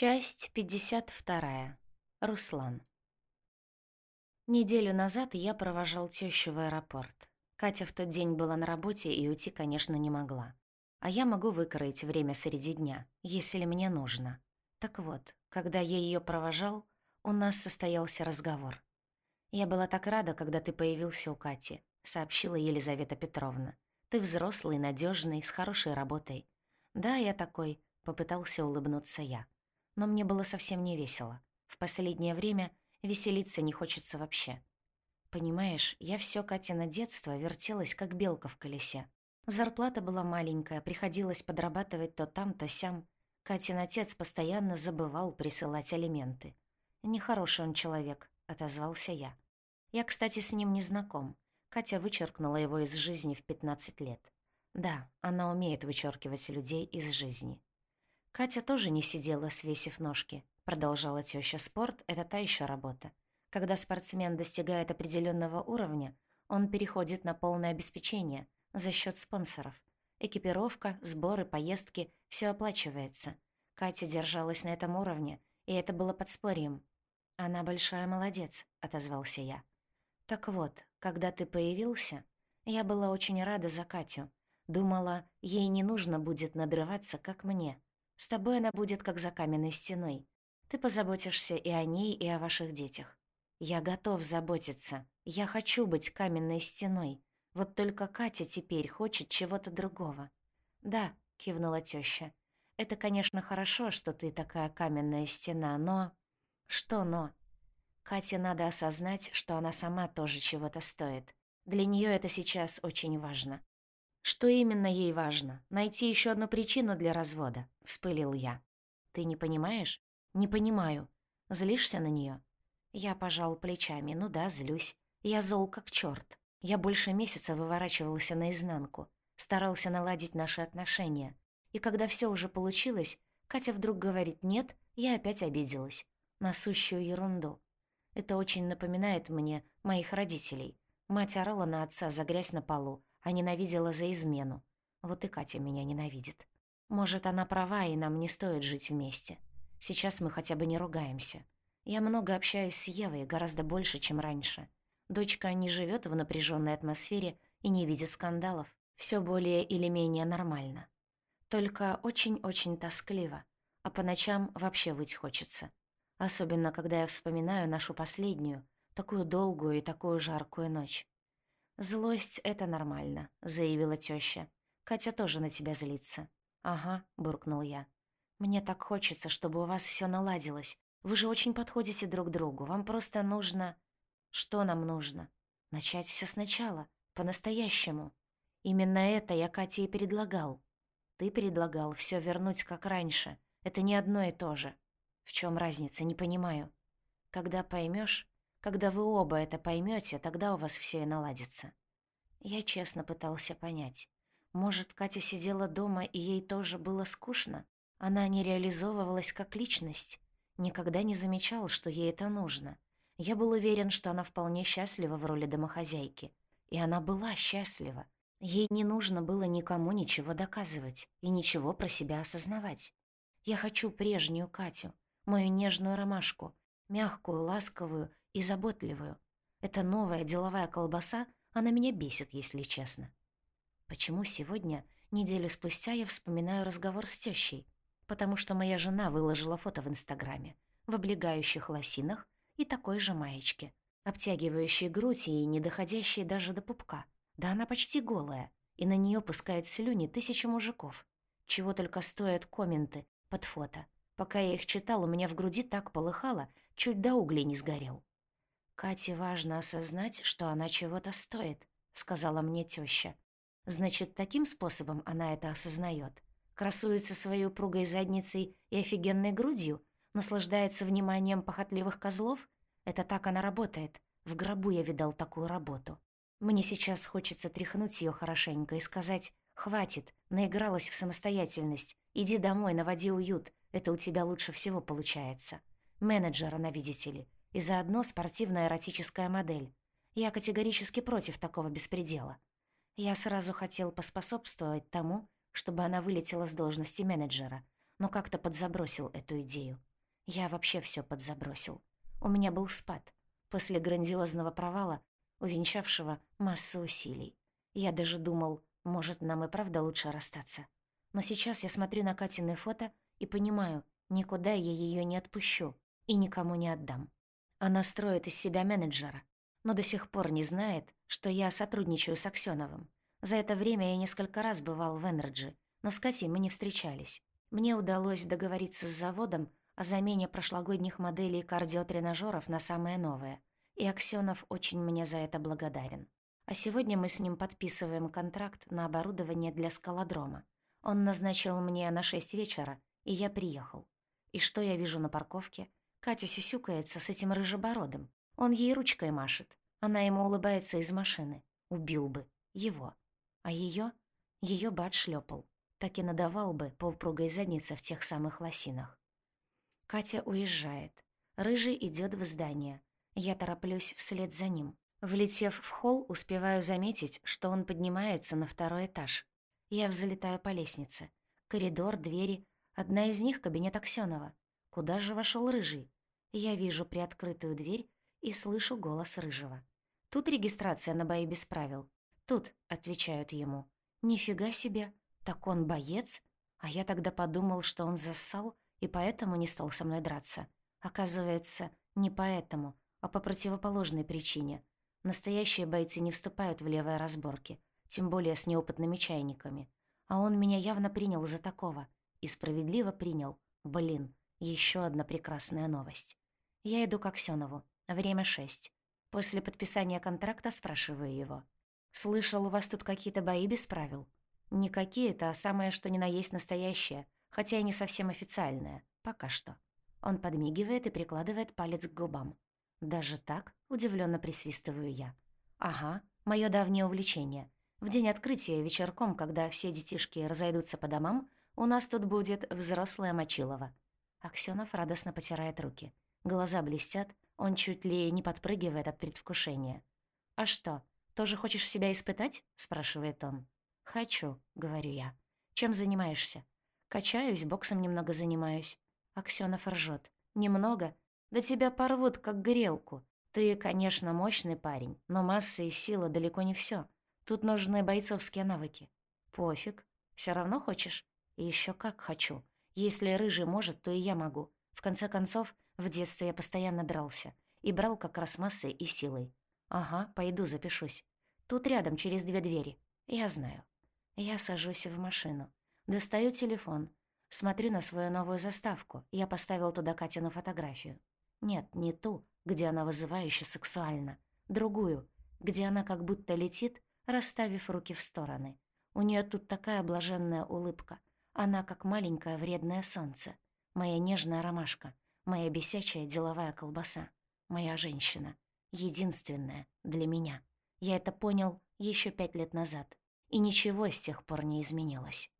Часть 52. Руслан. Неделю назад я провожал тещу в аэропорт. Катя в тот день была на работе и уйти, конечно, не могла. А я могу выкроить время среди дня, если мне нужно. Так вот, когда я ее провожал, у нас состоялся разговор. «Я была так рада, когда ты появился у Кати», — сообщила Елизавета Петровна. «Ты взрослый, надежный, с хорошей работой». «Да, я такой», — попытался улыбнуться я но мне было совсем не весело. В последнее время веселиться не хочется вообще. Понимаешь, я всё Катина детство вертелась, как белка в колесе. Зарплата была маленькая, приходилось подрабатывать то там, то сям. Катин отец постоянно забывал присылать алименты. «Нехороший он человек», — отозвался я. «Я, кстати, с ним не знаком. Катя вычеркнула его из жизни в 15 лет. Да, она умеет вычеркивать людей из жизни. Катя тоже не сидела, свесив ножки. Продолжала тёща. Спорт — это та ещё работа. Когда спортсмен достигает определённого уровня, он переходит на полное обеспечение за счёт спонсоров. Экипировка, сборы, поездки — всё оплачивается. Катя держалась на этом уровне, и это было подспорьем. «Она большая молодец», — отозвался я. «Так вот, когда ты появился, я была очень рада за Катю. Думала, ей не нужно будет надрываться, как мне. С тобой она будет как за каменной стеной. Ты позаботишься и о ней, и о ваших детях. Я готов заботиться. Я хочу быть каменной стеной. Вот только Катя теперь хочет чего-то другого. Да, кивнула тёща. Это, конечно, хорошо, что ты такая каменная стена, но... Что но? Кате надо осознать, что она сама тоже чего-то стоит. Для неё это сейчас очень важно. «Что именно ей важно? Найти еще одну причину для развода?» — вспылил я. «Ты не понимаешь?» «Не понимаю. Злишься на нее? Я пожал плечами. «Ну да, злюсь. Я зол как черт. Я больше месяца выворачивался наизнанку. Старался наладить наши отношения. И когда все уже получилось, Катя вдруг говорит «нет», я опять обиделась. На сущую ерунду. Это очень напоминает мне моих родителей. Мать орала на отца за грязь на полу, а ненавидела за измену. Вот и Катя меня ненавидит. Может, она права, и нам не стоит жить вместе. Сейчас мы хотя бы не ругаемся. Я много общаюсь с Евой, гораздо больше, чем раньше. Дочка не живет в напряженной атмосфере и не видит скандалов. Все более или менее нормально. Только очень-очень тоскливо, а по ночам вообще выть хочется. Особенно, когда я вспоминаю нашу последнюю, такую долгую и такую жаркую ночь. «Злость — это нормально», — заявила тёща. «Катя тоже на тебя злится». «Ага», — буркнул я. «Мне так хочется, чтобы у вас всё наладилось. Вы же очень подходите друг другу. Вам просто нужно...» «Что нам нужно?» «Начать всё сначала, по-настоящему. Именно это я Кате и предлагал. Ты предлагал всё вернуть как раньше. Это не одно и то же. В чём разница, не понимаю. Когда поймёшь, когда вы оба это поймете, тогда у вас все и наладится. Я честно пытался понять. Может, Катя сидела дома, и ей тоже было скучно? Она не реализовывалась как личность. Никогда не замечал, что ей это нужно. Я был уверен, что она вполне счастлива в роли домохозяйки. И она была счастлива. Ей не нужно было никому ничего доказывать и ничего про себя осознавать. Я хочу прежнюю Катю, мою нежную ромашку, мягкую, ласковую и заботливую. Эта новая деловая колбаса, она меня бесит, если честно. Почему сегодня, неделю спустя, я вспоминаю разговор с тещей? Потому что моя жена выложила фото в Инстаграме в облегающих лосинах и такой же маечке, обтягивающей грудь и не доходящей даже до пупка. Да она почти голая, и на нее пускают слюни тысячи мужиков. Чего только стоят комменты под фото. Пока я их читал, у меня в груди так полыхало, чуть до углей не сгорел. «Кате важно осознать, что она чего-то стоит», — сказала мне тёща. «Значит, таким способом она это осознает. Красуется своей упругой задницей и офигенной грудью, наслаждается вниманием похотливых козлов? Это так она работает. В гробу я видал такую работу. Мне сейчас хочется тряхнуть её хорошенько и сказать «Хватит, наигралась в самостоятельность, иди домой, наводи уют, это у тебя лучше всего получается». Менеджер она, видите ли, и заодно спортивная эротическая модель. Я категорически против такого беспредела. Я сразу хотел поспособствовать тому, чтобы она вылетела с должности менеджера, но как-то подзабросил эту идею. Я вообще все подзабросил. У меня был спад после грандиозного провала, увенчавшего массу усилий. Я даже думал, может, нам и правда лучше расстаться. Но сейчас я смотрю на Катины фото и понимаю, никуда я ее не отпущу и никому не отдам. Она строит из себя менеджера, но до сих пор не знает, что я сотрудничаю с Аксёновым. За это время я несколько раз бывал в Energy, но с Катей мы не встречались. Мне удалось договориться с заводом о замене прошлогодних моделей кардиотренажеров на самые новые, и Аксёнов очень мне за это благодарен. А сегодня мы с ним подписываем контракт на оборудование для скалодрома. Он назначил мне на шесть вечера, и я приехал. И что я вижу на парковке? Катя сюсюкается с этим рыжебородым. Он ей ручкой машет. Она ему улыбается из машины. Убил бы. Его. А ее? Ее бы отшлепал. Так и надавал бы по упругой заднице в тех самых лосинах. Катя уезжает. Рыжий идет в здание. Я тороплюсь вслед за ним. Влетев в холл, успеваю заметить, что он поднимается на второй этаж. Я взлетаю по лестнице. Коридор, двери. Одна из них — кабинет Аксёнова. Куда же вошел Рыжий? Я вижу приоткрытую дверь и слышу голос Рыжего. «Тут регистрация на бои без правил». «Тут», — отвечают ему. «Нифига себе! Так он боец?» А я тогда подумал, что он зассал и поэтому не стал со мной драться. Оказывается, не поэтому, а по противоположной причине. Настоящие бойцы не вступают в левые разборки, тем более с неопытными чайниками. А он меня явно принял за такого. И справедливо принял. Блин, еще одна прекрасная новость. Я иду к Аксёнову. Время шесть. После подписания контракта спрашиваю его. «Слышал, у вас тут какие-то бои без правил?» «Не какие-то, а самое что ни на есть настоящее, хотя и не совсем официальное. Пока что». Он подмигивает и прикладывает палец к губам. «Даже так?» — удивленно присвистываю я. «Ага, мое давнее увлечение. В день открытия вечерком, когда все детишки разойдутся по домам, у нас тут будет взрослая Мочилова». Аксёнов радостно потирает руки. Глаза блестят, он чуть ли не подпрыгивает от предвкушения. «А что, тоже хочешь себя испытать?» — спрашивает он. «Хочу», — говорю я. «Чем занимаешься?» «Качаюсь, боксом немного занимаюсь». Аксёнов ржёт. «Немного? Да тебя порвут, как грелку. Ты, конечно, мощный парень, но масса и сила далеко не всё. Тут нужны бойцовские навыки». «Пофиг. Всё равно хочешь?» «И ещё как хочу. Если рыжий может, то и я могу. В конце концов, в детстве я постоянно дрался. И брал как раз массой и силой. Ага, пойду запишусь. Тут рядом, через две двери. Я знаю. Я сажусь в машину. Достаю телефон. Смотрю на свою новую заставку. Я поставил туда Катину фотографию. Нет, не ту, где она вызывающе сексуальна. Другую, где она как будто летит, расставив руки в стороны. У нее тут такая блаженная улыбка. Она как маленькое вредное солнце. Моя нежная ромашка — Моя бесячая деловая колбаса. Моя женщина. Единственная для меня. Я это понял еще пять лет назад. И ничего с тех пор не изменилось.